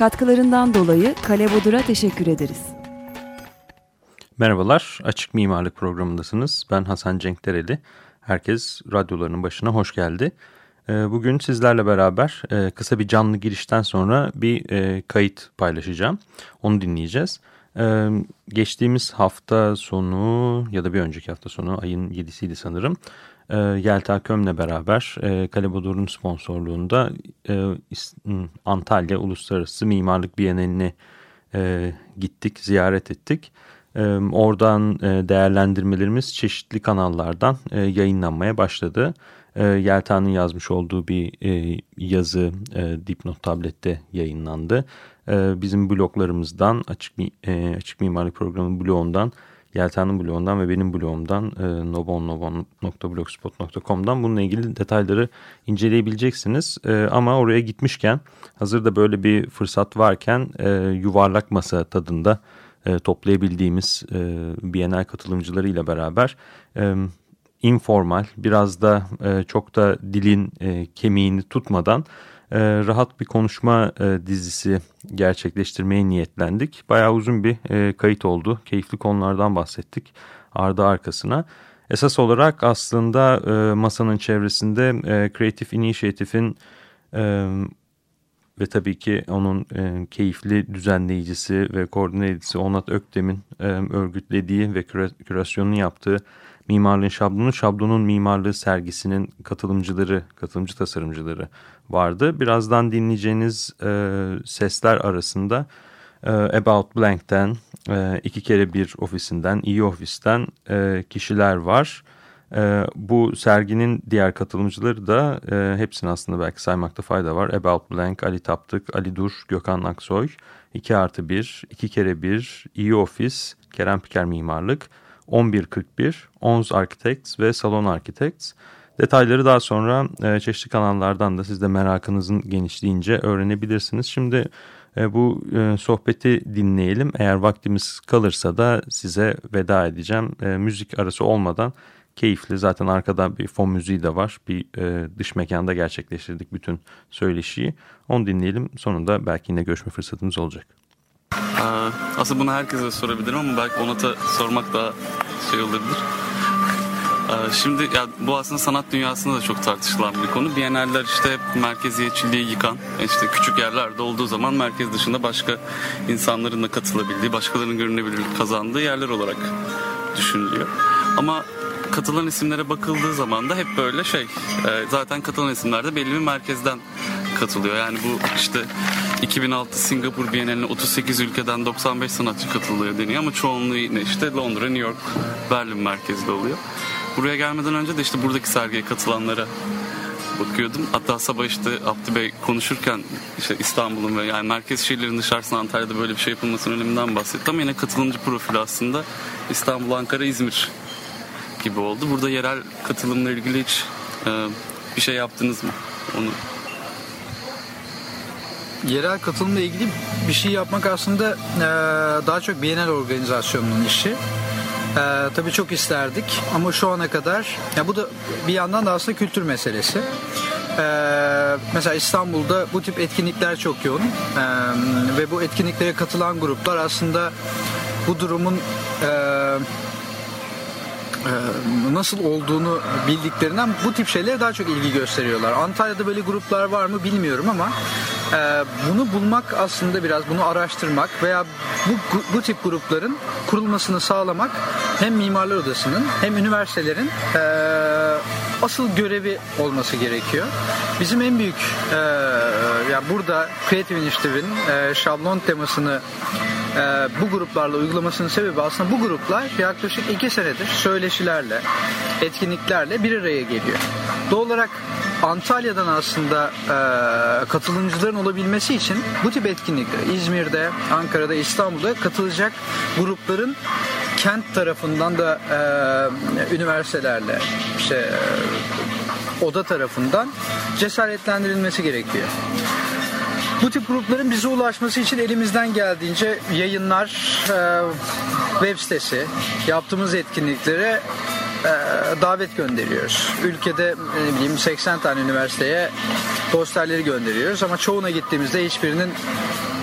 Katkılarından dolayı Kale Bodur'a teşekkür ederiz. Merhabalar, Açık Mimarlık programındasınız. Ben Hasan Cenk Dereli. Herkes radyolarının başına hoş geldi. Ee, bugün sizlerle beraber e, kısa bir canlı girişten sonra bir e, kayıt paylaşacağım. Onu dinleyeceğiz. Ee, geçtiğimiz hafta sonu ya da bir önceki hafta sonu ayın 7'siydi sanırım. Ee, Yelta Köm'le beraber e, Kalebodur'un sponsorluğunda Antalya Uluslararası Mimarlık Bienalini gittik, ziyaret ettik. Oradan değerlendirmelerimiz çeşitli kanallardan yayınlanmaya başladı. Yelta'nın yazmış olduğu bir yazı dipnot tablette yayınlandı. Bizim bloglarımızdan Açık, Açık Mimarlık Programı blogundan Yelta'nın blogundan ve benim blogumdan e, nobonlobon.blogspot.com'dan bununla ilgili detayları inceleyebileceksiniz. E, ama oraya gitmişken hazırda böyle bir fırsat varken e, yuvarlak masa tadında e, toplayabildiğimiz e, Bienal katılımcılarıyla beraber e, informal biraz da e, çok da dilin e, kemiğini tutmadan e, rahat bir konuşma e, dizisi gerçekleştirmeye niyetlendik. Bayağı uzun bir e, kayıt oldu. Keyifli konulardan bahsettik ardı arkasına. Esas olarak aslında e, masanın çevresinde e, Creative Initiative'in e, ve tabii ki onun e, keyifli düzenleyicisi ve edicisi Onat Öktem'in e, örgütlediği ve küre, kürasyonunu yaptığı Mimarlığın Şablonu, Şablonun Mimarlığı sergisinin katılımcıları, katılımcı tasarımcıları vardı. Birazdan dinleyeceğiniz e, sesler arasında e, About Blank'ten, e, iki kere bir ofisinden, iyi ofisten e, kişiler var. E, bu serginin diğer katılımcıları da e, hepsini aslında belki saymakta fayda var. About Blank, Ali Taptık, Ali Dur, Gökhan Aksoy, 2 artı 1, 2 kere 1, iyi ofis, Kerem Piker Mimarlık, 1141, Ons Architects ve Salon Architects. Detayları daha sonra e, çeşitli kanallardan da siz de merakınızın genişleyince öğrenebilirsiniz. Şimdi e, bu e, sohbeti dinleyelim. Eğer vaktimiz kalırsa da size veda edeceğim. E, müzik arası olmadan keyifli. Zaten arkada bir fon müziği de var. Bir e, dış mekanda gerçekleştirdik bütün söyleşiyi. Onu dinleyelim. Sonunda belki yine görüşme fırsatımız olacak. Aslında bunu herkese sorabilirim ama belki Onat'a sormak daha şey olabilir. Şimdi ya bu aslında sanat dünyasında da çok tartışılan bir konu. Biennaller işte hep merkeziyetçiliği yıkan, işte küçük yerlerde olduğu zaman merkez dışında başka insanların da katılabildiği, başkalarının görünebilirlik kazandığı yerler olarak düşünülüyor. Ama katılan isimlere bakıldığı zaman da hep böyle şey, zaten katılan isimler de belli bir merkezden katılıyor. Yani bu işte 2006 Singapur Bienali'ne 38 ülkeden 95 sanatçı katılıyor deniyor ama çoğunluğu yine işte Londra, New York, Berlin merkezli oluyor. Buraya gelmeden önce de işte buradaki sergiye katılanlara bakıyordum. Hatta sabah işte Abdi Bey konuşurken işte İstanbul'un ve yani merkez şehirlerin dışarısında Antalya'da böyle bir şey yapılmasının öneminden bahsetti. Ama yine katılımcı profili aslında İstanbul, Ankara, İzmir gibi oldu. Burada yerel katılımla ilgili hiç e, bir şey yaptınız mı? Onu yerel katılımla ilgili bir şey yapmak aslında e, daha çok Bienal organizasyonunun işi. E, tabii çok isterdik ama şu ana kadar ya bu da bir yandan da aslında kültür meselesi. E, mesela İstanbul'da bu tip etkinlikler çok yoğun e, ve bu etkinliklere katılan gruplar aslında bu durumun e, nasıl olduğunu bildiklerinden bu tip şeylere daha çok ilgi gösteriyorlar. Antalya'da böyle gruplar var mı bilmiyorum ama ee, bunu bulmak aslında biraz bunu araştırmak veya bu, bu tip grupların kurulmasını sağlamak hem Mimarlar Odası'nın hem üniversitelerin e, asıl görevi olması gerekiyor. Bizim en büyük e, yani burada Creative Initiative'in e, şablon temasını e, bu gruplarla uygulamasının sebebi aslında bu gruplar yaklaşık iki senedir söyleşilerle, etkinliklerle bir araya geliyor. Doğal olarak Antalya'dan aslında e, katılımcıların olabilmesi için bu tip etkinlikler İzmir'de, Ankara'da, İstanbul'da katılacak grupların kent tarafından da e, üniversitelerle işte e, oda tarafından cesaretlendirilmesi gerekiyor. Bu tip grupların bize ulaşması için elimizden geldiğince yayınlar, e, web sitesi, yaptığımız etkinliklere davet gönderiyoruz. Ülkede ne bileyim 80 tane üniversiteye posterleri gönderiyoruz ama çoğuna gittiğimizde hiçbirinin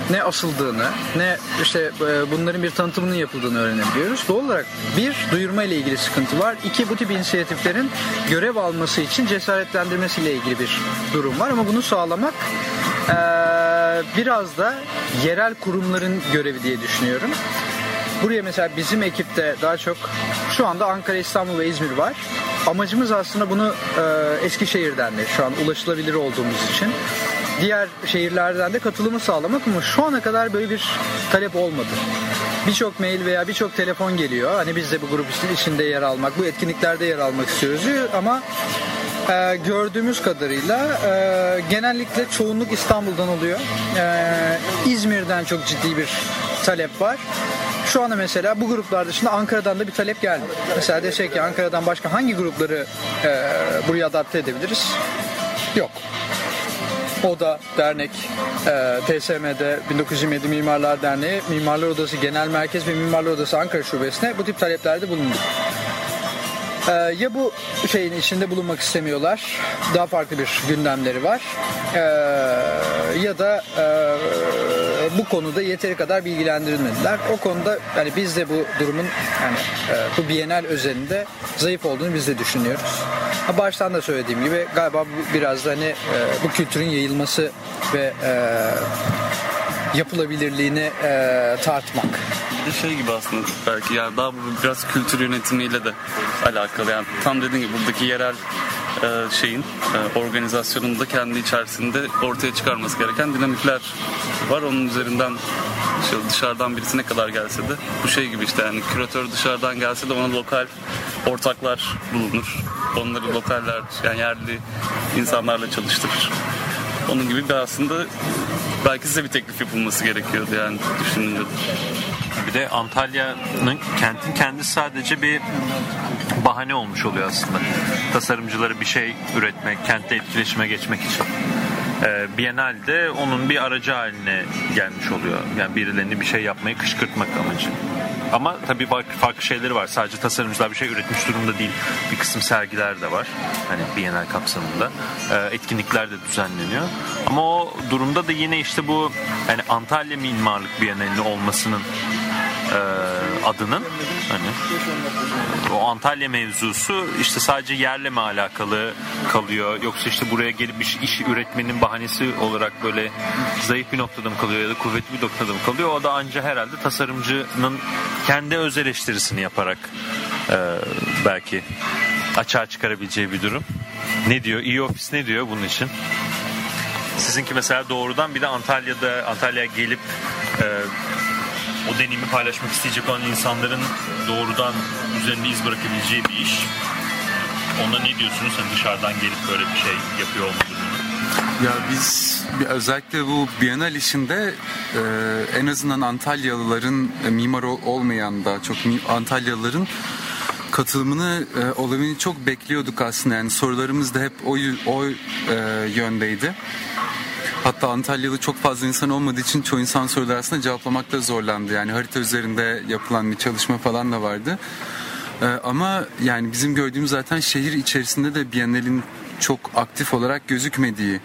ne asıldığını ne işte e, bunların bir tanıtımının yapıldığını öğrenebiliyoruz. Doğal olarak bir duyurma ile ilgili sıkıntı var. İki bu tip inisiyatiflerin görev alması için cesaretlendirmesiyle ilgili bir durum var ama bunu sağlamak e, biraz da yerel kurumların görevi diye düşünüyorum. Buraya mesela bizim ekipte daha çok şu anda Ankara, İstanbul ve İzmir var. Amacımız aslında bunu e, Eskişehir'den de şu an ulaşılabilir olduğumuz için diğer şehirlerden de katılımı sağlamak ama şu ana kadar böyle bir talep olmadı. Birçok mail veya birçok telefon geliyor. Hani biz de bu grup içinde yer almak, bu etkinliklerde yer almak istiyoruz ama e, gördüğümüz kadarıyla e, genellikle çoğunluk İstanbul'dan oluyor. E, İzmir'den çok ciddi bir talep var. Şu anda mesela bu gruplar dışında Ankara'dan da bir talep geldi. Mesela desek ki Ankara'dan başka hangi grupları e, buraya adapte edebiliriz? Yok. ODA Dernek, e, TSM'de 1927 Mimarlar Derneği, Mimarlar Odası Genel Merkez ve Mimarlar Odası Ankara Şubesi'ne bu tip taleplerde bulunduk. E, ya bu şeyin içinde bulunmak istemiyorlar, daha farklı bir gündemleri var, e, ya da e, bu konuda yeteri kadar bilgilendirilmediler. O konuda yani biz de bu durumun yani e, bu Bienal özelinde zayıf olduğunu biz de düşünüyoruz. Ha, Baştan da söylediğim gibi galiba bu biraz da hani e, bu kültürün yayılması ve e, yapılabilirliğini e, tartmak. Bir şey gibi aslında belki yani daha bu biraz kültür yönetimiyle de alakalı. Yani tam dediğim gibi buradaki yerel e, şeyin e, organizasyonunda kendi içerisinde ortaya çıkarması gereken dinamikler var. Onun üzerinden işte dışarıdan birisine kadar gelse de bu şey gibi işte yani küratör dışarıdan gelse de ona lokal ortaklar bulunur. Onları lokaller yani yerli insanlarla çalıştırır. Onun gibi bir aslında belki size bir teklif yapılması gerekiyordu yani düşününce. Bir de Antalya'nın kentin kendisi sadece bir bahane olmuş oluyor aslında. Tasarımcıları bir şey üretmek, kentte etkileşime geçmek için. Ee, Biennale'de onun bir aracı haline gelmiş oluyor. Yani birilerini bir şey yapmayı kışkırtmak amacı. Ama tabii farklı, farklı şeyleri var. Sadece tasarımcılar bir şey üretmiş durumda değil. Bir kısım sergiler de var. Hani Biennale kapsamında. Ee, etkinlikler de düzenleniyor. Ama o durumda da yine işte bu yani Antalya Mimarlık Biennale'nin olmasının e, adının hani o Antalya mevzusu işte sadece yerle mi alakalı kalıyor yoksa işte buraya gelip bir iş üretmenin bahanesi olarak böyle zayıf bir noktada mı kalıyor ya da kuvvetli bir noktada mı kalıyor o da anca herhalde tasarımcının kendi öz eleştirisini yaparak e, belki açığa çıkarabileceği bir durum. Ne diyor? İyi ofis ne diyor bunun için? Sizinki mesela doğrudan bir de Antalya'da Antalya'ya gelip e, o deneyimi paylaşmak isteyecek olan insanların doğrudan üzerinde iz bırakabileceği bir iş. Ona ne diyorsunuz? Hani dışarıdan gelip böyle bir şey yapıyor olma durumunu. Ya biz özellikle bu Bienal işinde e, en azından Antalyalıların e, mimar ol- olmayan da çok Antalyalıların katılımını e, olabildiğini çok bekliyorduk aslında. Yani sorularımız da hep o, o e, yöndeydi. Hatta Antalyalı çok fazla insan olmadığı için çoğu insan soruları aslında cevaplamakta zorlandı. Yani harita üzerinde yapılan bir çalışma falan da vardı. Ee, ama yani bizim gördüğümüz zaten şehir içerisinde de Biennale'in çok aktif olarak gözükmediği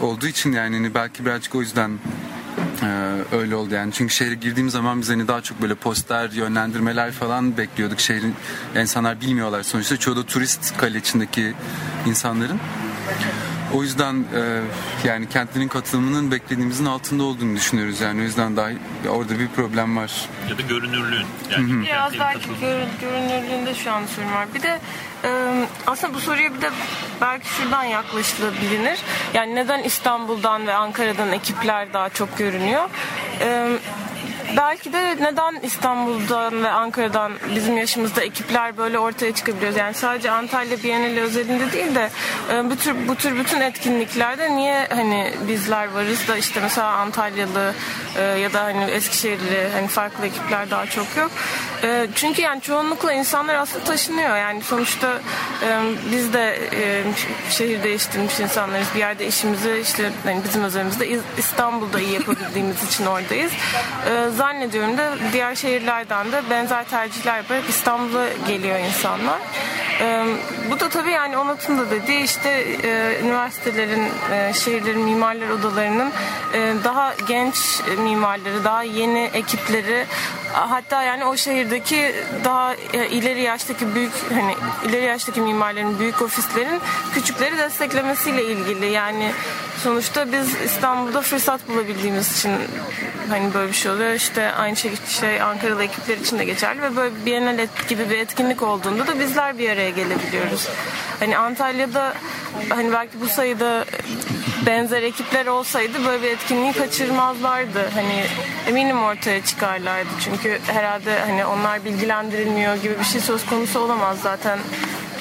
olduğu için yani hani belki birazcık o yüzden e, öyle oldu yani. Çünkü şehre girdiğim zaman biz hani daha çok böyle poster, yönlendirmeler falan bekliyorduk. Şehrin insanlar bilmiyorlar sonuçta. Çoğu da turist kale içindeki insanların. O yüzden e, yani kentlinin katılımının beklediğimizin altında olduğunu düşünüyoruz yani o yüzden daha orada bir problem var. Ya da görünürlüğün. Yani Biraz kentlerin belki görün, görünürlüğünde şu an sorun var. Bir de e, aslında bu soruya bir de belki şuradan yaklaşılabilir. Yani neden İstanbul'dan ve Ankara'dan ekipler daha çok görünüyor? E, belki de neden İstanbul'dan ve Ankara'dan bizim yaşımızda ekipler böyle ortaya çıkabiliyoruz. Yani sadece Antalya Bienali özelinde değil de e, bu tür bu tür bütün etkinliklerde niye hani bizler varız da işte mesela Antalyalı e, ya da hani Eskişehirli hani farklı ekipler daha çok yok. E, çünkü yani çoğunlukla insanlar aslında taşınıyor. Yani sonuçta biz de şehir değiştirmiş insanlarız. Bir yerde işimizi işte hani bizim özelimizde İstanbul'da iyi yapabildiğimiz için oradayız. Zannediyorum da diğer şehirlerden de benzer tercihler yaparak İstanbul'a geliyor insanlar. E, bu da tabii yani Onat'ın da dediği işte e, üniversitelerin, e, şehirlerin mimarlar odalarının e, daha genç mimarları, daha yeni ekipleri hatta yani o şehirdeki daha e, ileri yaştaki büyük hani ileri yaştaki mimarların büyük ofislerin küçükleri desteklemesiyle ilgili yani sonuçta biz İstanbul'da fırsat bulabildiğimiz için hani böyle bir şey oluyor. İşte aynı şey, şey Ankaralı ekipler için de geçerli ve böyle bir Biennale gibi bir etkinlik olduğunda da bizler bir araya gelebiliyoruz. Hani Antalya'da hani belki bu sayıda benzer ekipler olsaydı böyle bir etkinliği kaçırmazlardı. Hani eminim ortaya çıkarlardı. Çünkü herhalde hani onlar bilgilendirilmiyor gibi bir şey söz konusu olamaz zaten.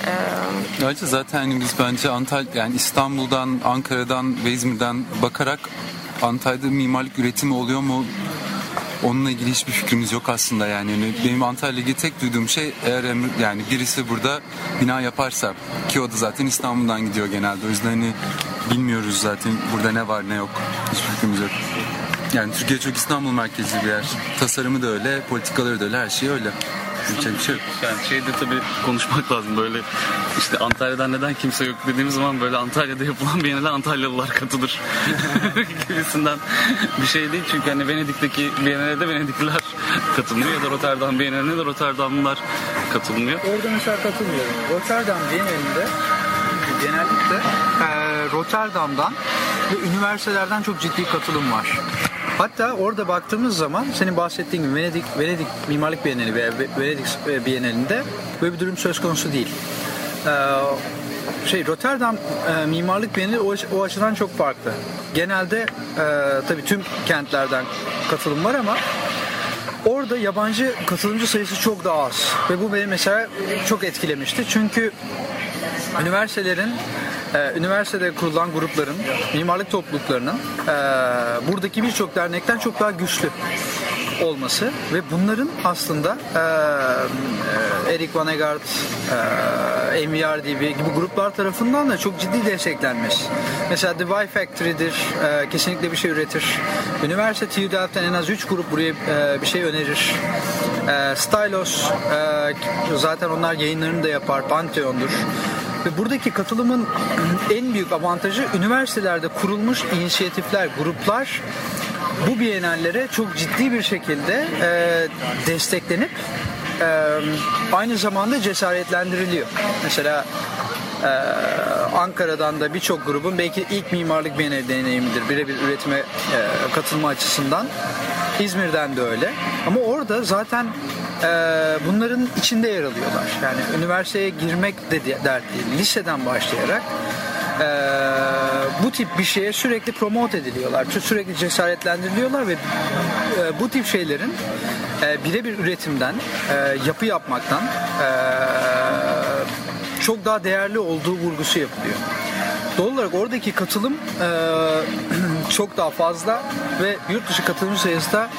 Ee... Ayrıca zaten hani biz bence Antalya yani İstanbul'dan, Ankara'dan ve İzmir'den bakarak Antalya'da mimarlık üretimi oluyor mu Onunla ilgili hiçbir fikrimiz yok aslında yani. yani benim Antalya'da tek duyduğum şey eğer emri, yani birisi burada bina yaparsa ki o da zaten İstanbul'dan gidiyor genelde. O yüzden hani bilmiyoruz zaten burada ne var ne yok. Hiçbir fikrimiz yok. Yani Türkiye çok İstanbul merkezli bir yer. Tasarımı da öyle, politikaları da öyle, her şey öyle. Yapacak bir şey yok. Yani şeyde tabii konuşmak lazım böyle işte Antalya'dan neden kimse yok dediğimiz zaman böyle Antalya'da yapılan bir Biennale Antalyalılar katılır gibisinden bir şey değil. Çünkü hani Venedik'teki Biennale'de Venedikliler katılmıyor ya da Rotterdam Biennale'de de Rotterdamlılar katılmıyor. Orada mesela katılmıyorum. Rotterdam Biennale'inde genellikle e, Rotterdam'dan ve üniversitelerden çok ciddi katılım var. Hatta orada baktığımız zaman senin bahsettiğin gibi Venedik, Venedik Mimarlık Bienali veya Venedik Bienalinde böyle bir durum söz konusu değil. Ee, şey Rotterdam e, Mimarlık Bienali o, o açıdan çok farklı. Genelde e, tabii tüm kentlerden katılım var ama orada yabancı katılımcı sayısı çok daha az. Ve bu beni mesela çok etkilemişti. Çünkü üniversitelerin e, üniversitede kurulan grupların, mimarlık topluluklarının e, buradaki birçok dernekten çok daha güçlü olması ve bunların aslında e, e, Eric Van Egart, e, MVRDB gibi gruplar tarafından da çok ciddi desteklenmesi. Mesela The Y Factory'dir, e, kesinlikle bir şey üretir. Üniversite Delft'ten en az 3 grup buraya e, bir şey önerir. E, Stylos, e, zaten onlar yayınlarını da yapar, Pantheon'dur. Ve buradaki katılımın en büyük avantajı üniversitelerde kurulmuş inisiyatifler, gruplar bu bienallere çok ciddi bir şekilde e, desteklenip e, aynı zamanda cesaretlendiriliyor. Mesela ee, Ankara'dan da birçok grubun belki ilk mimarlık bienali deneyimidir birebir üretime e, katılma açısından. İzmir'den de öyle. Ama orada zaten e, bunların içinde yer alıyorlar. Yani üniversiteye girmek de dert değil. Liseden başlayarak e, bu tip bir şeye sürekli promote ediliyorlar. Sürekli cesaretlendiriliyorlar ve e, bu tip şeylerin e, birebir üretimden, e, yapı yapmaktan e, çok daha değerli olduğu vurgusu yapılıyor. Doğal olarak oradaki katılım e, çok daha fazla ve yurt dışı katılım sayısı da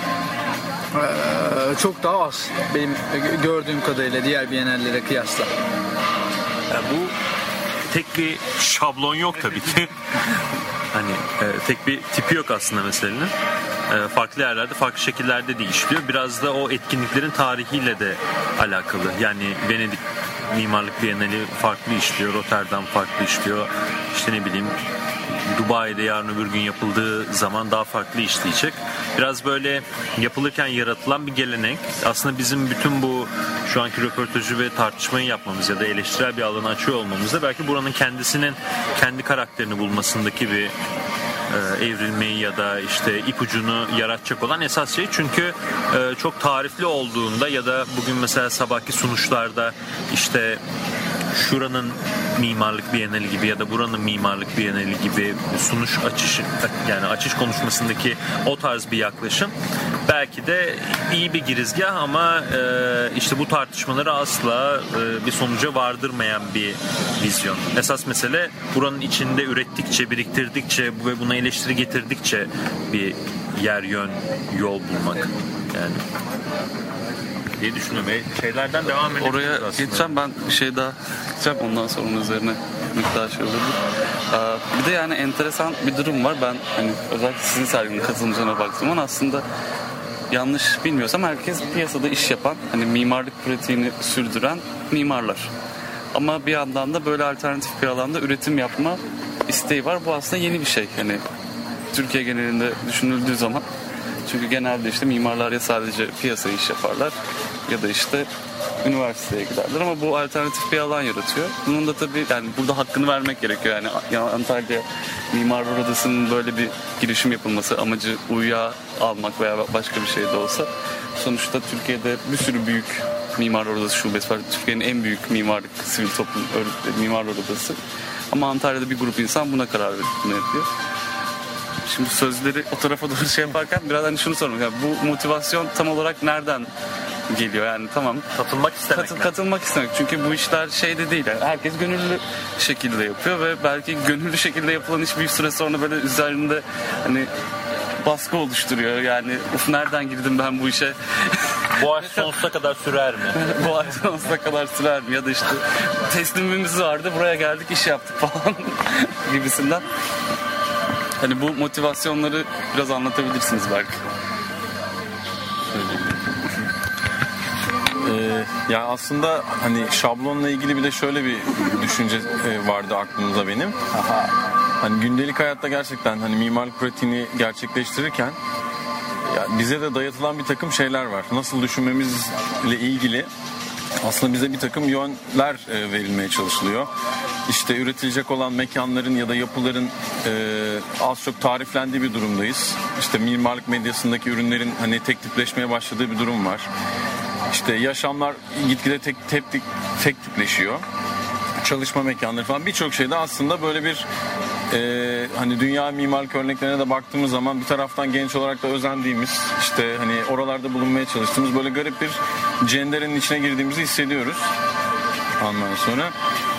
çok daha az benim gördüğüm kadarıyla diğer bienallere kıyasla. Yani bu tek bir şablon yok tabii ki. hani e, tek bir tipi yok aslında meselenin. E, farklı yerlerde farklı şekillerde de işliyor. Biraz da o etkinliklerin tarihiyle de alakalı. Yani Venedik Mimarlık Bienali farklı işliyor, Rotterdam farklı işliyor. İşte ne bileyim Dubai'de yarın öbür gün yapıldığı zaman daha farklı işleyecek. Biraz böyle yapılırken yaratılan bir gelenek. Aslında bizim bütün bu şu anki röportajı ve tartışmayı yapmamız ya da eleştirel bir alanı açıyor olmamız da belki buranın kendisinin kendi karakterini bulmasındaki bir e, evrilmeyi ya da işte ipucunu yaratacak olan esas şey. Çünkü e, çok tarifli olduğunda ya da bugün mesela sabahki sunuşlarda işte şuranın mimarlık bienali gibi ya da buranın mimarlık bienali gibi sunuş açış yani açış konuşmasındaki o tarz bir yaklaşım belki de iyi bir girizgah ama e, işte bu tartışmaları asla e, bir sonuca vardırmayan bir vizyon. Esas mesele buranın içinde ürettikçe, biriktirdikçe ve buna eleştiri getirdikçe bir yer yön yol bulmak. Yani diye düşünüyorum. E, şeylerden devam edebiliriz Oraya aslında. ben şey daha gideceğim ondan sonra onun üzerine miktar şey olabilir. Ee, bir de yani enteresan bir durum var. Ben hani özellikle sizin serginin katılımcılarına baktığım zaman aslında yanlış bilmiyorsam herkes piyasada iş yapan hani mimarlık pratiğini sürdüren mimarlar. Ama bir yandan da böyle alternatif bir alanda üretim yapma isteği var. Bu aslında yeni bir şey. Hani Türkiye genelinde düşünüldüğü zaman çünkü genelde işte mimarlar ya sadece piyasa iş yaparlar ya da işte üniversiteye giderler ama bu alternatif bir alan yaratıyor. Bunun da tabii yani burada hakkını vermek gerekiyor. Yani ya Antalya Mimarlar Odası'nın böyle bir girişim yapılması amacı uyuya almak veya başka bir şey de olsa sonuçta Türkiye'de bir sürü büyük Mimarlar Odası şubesi var. Türkiye'nin en büyük mimarlık sivil toplum örgütleri Mimarlar Odası. Ama Antalya'da bir grup insan buna karar verip bunu yapıyor. Şimdi sözleri o tarafa doğru şey yaparken biraz hani şunu sormak. Yani bu motivasyon tam olarak nereden geliyor? Yani tamam Katılmak istemek katıl, mi? katılmak istemek. Çünkü bu işler şey de değil. Yani herkes gönüllü şekilde yapıyor ve belki gönüllü şekilde yapılan iş bir süre sonra böyle üzerinde hani baskı oluşturuyor. Yani uf nereden girdim ben bu işe? Bu aşk sonsuza kadar sürer mi? bu ay sonsuza kadar sürer mi? Ya da işte teslimimiz vardı buraya geldik iş yaptık falan gibisinden. Hani bu motivasyonları biraz anlatabilirsiniz belki. Ee, yani aslında hani şablonla ilgili bir de şöyle bir düşünce e, vardı aklımda benim. Hani gündelik hayatta gerçekten hani mimarlık pratiğini gerçekleştirirken ya bize de dayatılan bir takım şeyler var. Nasıl düşünmemizle ilgili aslında bize bir takım yönler e, verilmeye çalışılıyor. İşte üretilecek olan mekanların ya da yapıların e, az çok tariflendiği bir durumdayız. İşte mimarlık medyasındaki ürünlerin hani tek tipleşmeye başladığı bir durum var. İşte yaşamlar gitgide tek, tek, tek tipleşiyor. Çalışma mekanları falan birçok şeyde aslında böyle bir e, hani dünya mimarlık örneklerine de baktığımız zaman bir taraftan genç olarak da özendiğimiz işte hani oralarda bulunmaya çalıştığımız böyle garip bir cenderenin içine girdiğimizi hissediyoruz. Ondan sonra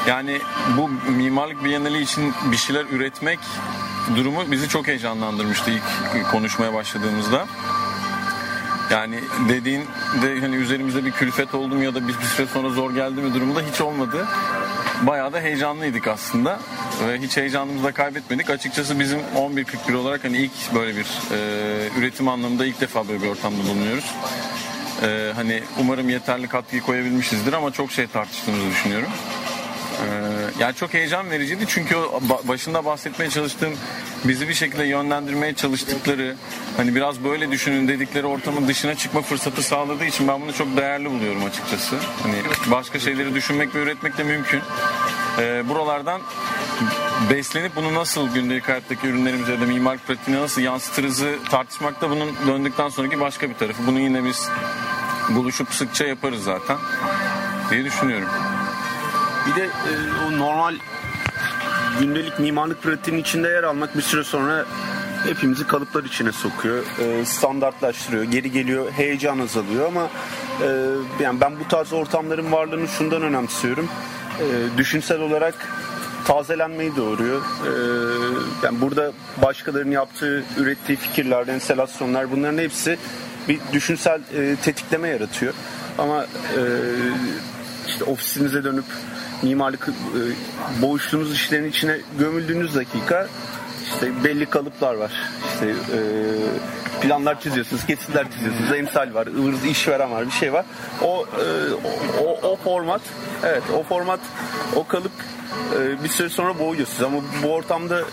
yani bu mimarlık bienali için bir şeyler üretmek durumu bizi çok heyecanlandırmıştı ilk konuşmaya başladığımızda. Yani dediğin de hani üzerimizde bir külfet oldu mu ya da bir süre sonra zor geldi mi durumda hiç olmadı. Bayağı da heyecanlıydık aslında ve hiç heyecanımızı da kaybetmedik. Açıkçası bizim 11.41 olarak hani ilk böyle bir e, üretim anlamında ilk defa böyle bir ortamda bulunuyoruz. E, hani umarım yeterli katkıyı koyabilmişizdir ama çok şey tartıştığımızı düşünüyorum. Ee, yani çok heyecan vericiydi çünkü başında bahsetmeye çalıştığım bizi bir şekilde yönlendirmeye çalıştıkları hani biraz böyle düşünün dedikleri ortamın dışına çıkma fırsatı sağladığı için ben bunu çok değerli buluyorum açıkçası. Hani başka şeyleri düşünmek ve üretmek de mümkün. Ee, buralardan beslenip bunu nasıl gündelik hayattaki ürünlerimize ya da mimarlık pratiğine nasıl yansıtırızı tartışmak da bunun döndükten sonraki başka bir tarafı. Bunu yine biz buluşup sıkça yaparız zaten diye düşünüyorum. Bir de e, o normal gündelik mimarlık pratiğinin içinde yer almak bir süre sonra hepimizi kalıplar içine sokuyor. E, standartlaştırıyor. Geri geliyor. Heyecan azalıyor ama e, yani ben bu tarz ortamların varlığını şundan önemsiyorum. E, düşünsel olarak tazelenmeyi doğuruyor. E, yani burada başkalarının yaptığı, ürettiği fikirler, enstalasyonlar bunların hepsi bir düşünsel e, tetikleme yaratıyor. Ama e, işte ofisinize dönüp mimarlık e, boğuştuğunuz işlerin içine gömüldüğünüz dakika işte belli kalıplar var. İşte e, planlar çiziyorsunuz, kesitler çiziyorsunuz, emsal var, ıvır işveren var, bir şey var. O e, o, o format, evet o format, o kalıp e, bir süre sonra boğuyorsunuz ama bu ortamda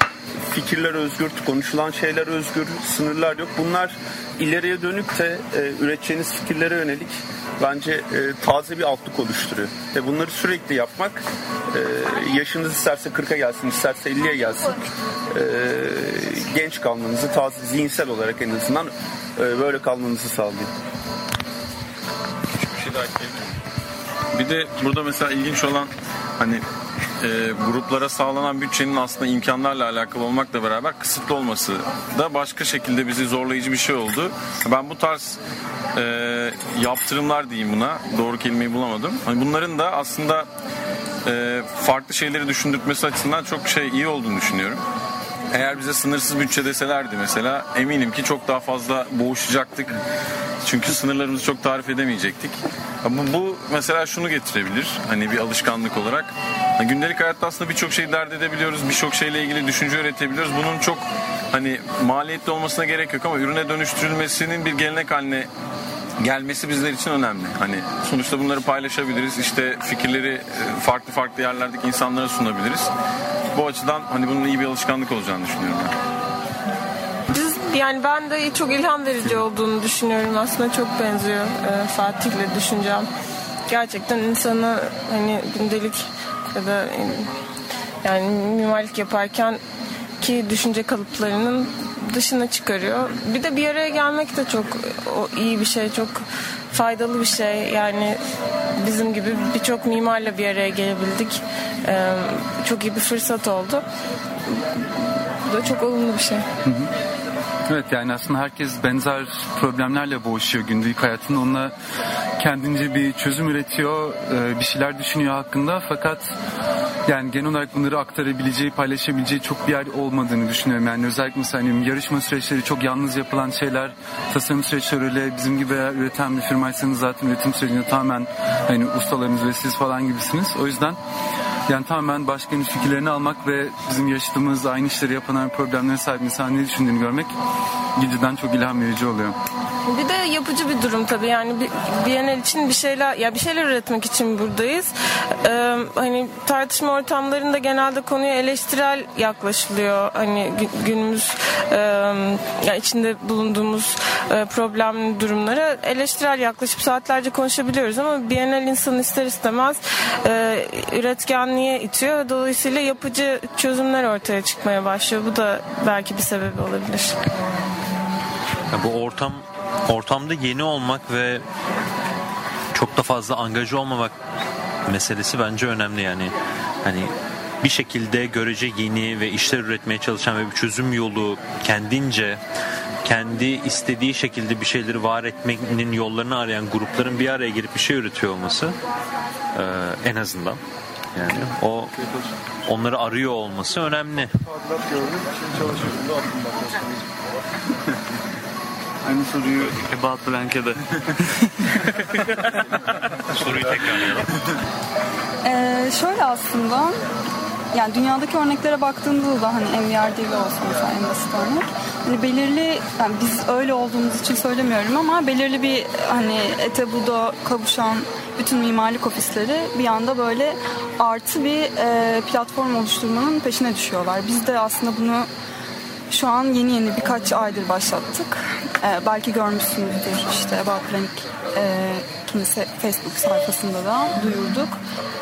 fikirler özgür, konuşulan şeyler özgür, sınırlar yok. Bunlar ileriye dönük de e, üreteceğiniz fikirlere yönelik bence e, taze bir altlık oluşturuyor. Ve bunları sürekli yapmak e, yaşınız isterse 40'a gelsin, isterse 50'ye gelsin e, genç kalmanızı, taze zihinsel olarak en azından böyle kalmanızı sağlıyor. bir şey daha ekleyebilirim. Bir de burada mesela ilginç olan hani e, gruplara sağlanan bütçenin aslında imkanlarla alakalı olmakla beraber kısıtlı olması da başka şekilde bizi zorlayıcı bir şey oldu. Ben bu tarz e, yaptırımlar diyeyim buna doğru kelimeyi bulamadım. Hani bunların da aslında e, farklı şeyleri düşündürtmesi açısından çok şey iyi olduğunu düşünüyorum. Eğer bize sınırsız bütçe deselerdi mesela eminim ki çok daha fazla boğuşacaktık. Çünkü sınırlarımızı çok tarif edemeyecektik. Bu, bu mesela şunu getirebilir hani bir alışkanlık olarak. Gündelik hayatta aslında birçok şey dert edebiliyoruz. Birçok şeyle ilgili düşünce üretebiliyoruz. Bunun çok hani maliyetli olmasına gerek yok ama ürüne dönüştürülmesinin bir gelenek haline gelmesi bizler için önemli. Hani sonuçta bunları paylaşabiliriz. İşte fikirleri e, farklı farklı yerlerdeki insanlara sunabiliriz. Bu açıdan hani bunun iyi bir alışkanlık olacağını düşünüyorum ben. Yani ben de çok ilham verici olduğunu düşünüyorum. Aslında çok benziyor e, Fatih'le düşüncem. Gerçekten insanı hani gündelik ya da yani mimarlık yaparken ki düşünce kalıplarının dışına çıkarıyor. Bir de bir araya gelmek de çok o, iyi bir şey, çok faydalı bir şey. Yani bizim gibi birçok mimarla bir araya gelebildik. Ee, çok iyi bir fırsat oldu. Bu da çok olumlu bir şey. Hı hı. Evet yani aslında herkes benzer problemlerle boğuşuyor gündelik hayatında. Onunla kendince bir çözüm üretiyor, e, bir şeyler düşünüyor hakkında. Fakat yani genel olarak bunları aktarabileceği, paylaşabileceği çok bir yer olmadığını düşünüyorum. Yani özellikle mesela hani yarışma süreçleri çok yalnız yapılan şeyler, tasarım süreçleri öyle bizim gibi üreten bir firmaysanız zaten üretim sürecinde tamamen hani ustalarınız ve siz falan gibisiniz. O yüzden yani tamamen başkanın fikirlerini almak ve bizim yaşadığımız aynı işleri yapan problemlere sahip insan ne düşündüğünü görmek cidden çok ilham verici oluyor. Bir de yapıcı bir durum tabii yani bir Bienal için bir şeyler ya bir şeyler üretmek için buradayız. Ee, hani tartışma ortamlarında genelde konuya eleştirel yaklaşılıyor. Hani günümüz e, ya içinde bulunduğumuz e, problem durumlara eleştirel yaklaşıp saatlerce konuşabiliyoruz ama Bienal insanı ister istemez e, üretkenliğe itiyor. Dolayısıyla yapıcı çözümler ortaya çıkmaya başlıyor. Bu da belki bir sebebi olabilir. Ya bu ortam ortamda yeni olmak ve çok da fazla angaja olmamak meselesi bence önemli yani. Hani bir şekilde görece yeni ve işler üretmeye çalışan ve bir çözüm yolu kendince kendi istediği şekilde bir şeyleri var etmenin yollarını arayan grupların bir araya gelip bir şey üretiyor olması e, en azından yani o onları arıyor olması önemli. Aynı soruyu About Blank'e Soruyu tekrarlayalım. Ee, şöyle aslında yani dünyadaki örneklere baktığımızda da hani MVRDV olsun mesela en basit örnek. Hani belirli yani biz öyle olduğumuz için söylemiyorum ama belirli bir hani etebuda kavuşan bütün mimarlık ofisleri bir anda böyle artı bir e, platform oluşturmanın peşine düşüyorlar. Biz de aslında bunu şu an yeni yeni birkaç aydır başlattık. Ee, belki görmüşsünüzdür işte Blank e, Facebook sayfasında da duyurduk.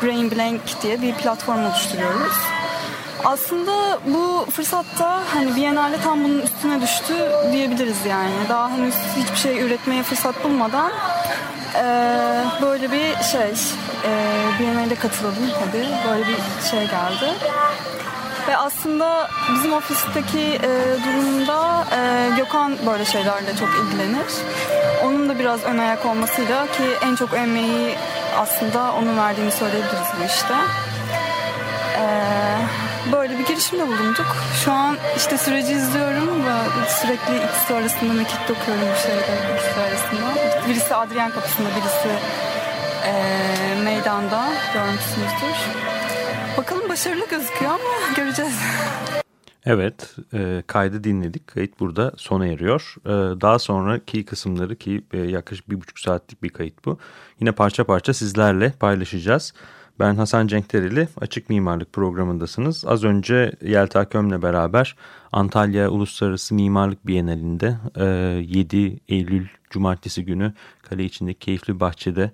Brain Blank diye bir platform oluşturuyoruz. Aslında bu fırsatta hani Biennale tam bunun üstüne düştü diyebiliriz yani. Daha henüz hiçbir şey üretmeye fırsat bulmadan e, böyle bir şey e, Biennale katılalım hadi böyle bir şey geldi. Ve aslında bizim ofisteki e, durumda e, Gökhan böyle şeylerle çok ilgilenir. Onun da biraz ön ayak olmasıyla ki en çok emeği aslında onun verdiğini söyleyebiliriz bu işte. E, böyle bir girişimde bulunduk. Şu an işte süreci izliyorum ve sürekli ikisi arasında mekik okuyorum bir şeyler ikisi arasında. Birisi Adrian kapısında, birisi e, meydanda görmüşsünüzdür. Bakalım başarılı gözüküyor ama göreceğiz. Evet, e, kaydı dinledik. Kayıt burada sona eriyor. E, daha sonraki kısımları ki e, yaklaşık bir buçuk saatlik bir kayıt bu. Yine parça parça sizlerle paylaşacağız. Ben Hasan Cenkdereli, Açık Mimarlık programındasınız. Az önce Yelta Köm'le beraber Antalya Uluslararası Mimarlık Bienalinde e, 7 Eylül Cumartesi günü kale içindeki keyifli bahçede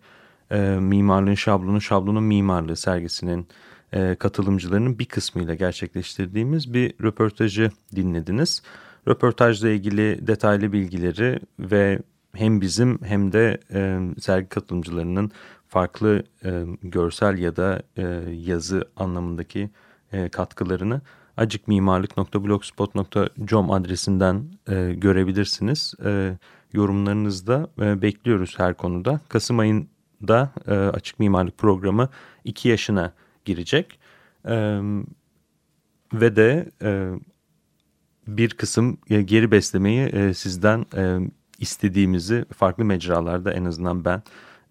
e, mimarlığın şablonu, şablonun mimarlığı sergisinin e, katılımcılarının bir kısmıyla gerçekleştirdiğimiz bir röportajı dinlediniz. Röportajla ilgili detaylı bilgileri ve hem bizim hem de e, sergi katılımcılarının farklı e, görsel ya da e, yazı anlamındaki e, katkılarını acikmimarlık.blogspot.com adresinden e, görebilirsiniz. E, yorumlarınızı da e, bekliyoruz her konuda. Kasım ayında e, Açık Mimarlık programı 2 yaşına girecek. E, ve de e, bir kısım geri beslemeyi e, sizden e, istediğimizi farklı mecralarda en azından ben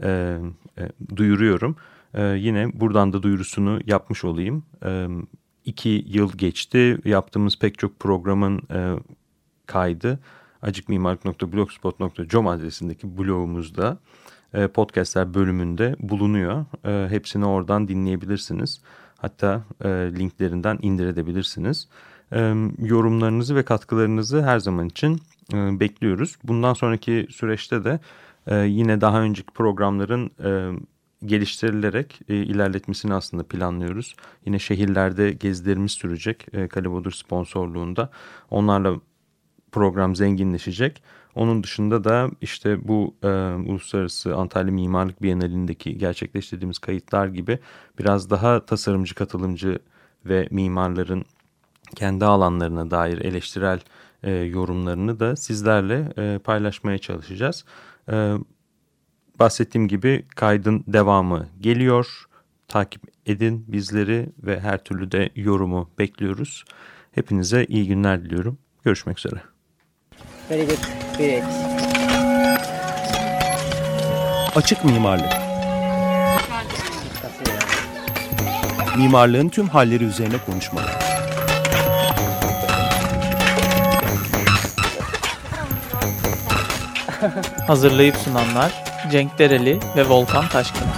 e, e, duyuruyorum. E, yine buradan da duyurusunu yapmış olayım. E, iki yıl geçti. Yaptığımız pek çok programın e, kaydı acikmimarlık.blogspot.com adresindeki blogumuzda podcastler bölümünde bulunuyor. E, hepsini oradan dinleyebilirsiniz. Hatta e, linklerinden indirebilirsiniz. E, yorumlarınızı ve katkılarınızı her zaman için e, bekliyoruz. Bundan sonraki süreçte de e, yine daha önceki programların e, geliştirilerek e, ilerletmesini aslında planlıyoruz. Yine şehirlerde gezilerimiz sürecek e, Kalibodur sponsorluğunda. Onlarla program zenginleşecek. Onun dışında da işte bu e, Uluslararası Antalya Mimarlık Bienalindeki gerçekleştirdiğimiz kayıtlar gibi biraz daha tasarımcı, katılımcı ve mimarların kendi alanlarına dair eleştirel e, yorumlarını da sizlerle e, paylaşmaya çalışacağız. E, bahsettiğim gibi kaydın devamı geliyor. Takip edin bizleri ve her türlü de yorumu bekliyoruz. Hepinize iyi günler diliyorum. Görüşmek üzere. Very good. Great. Açık mimarlık. Mimarlığın tüm halleri üzerine konuşmalar. Hazırlayıp sunanlar Cenk Dereli ve Volkan Taşkın.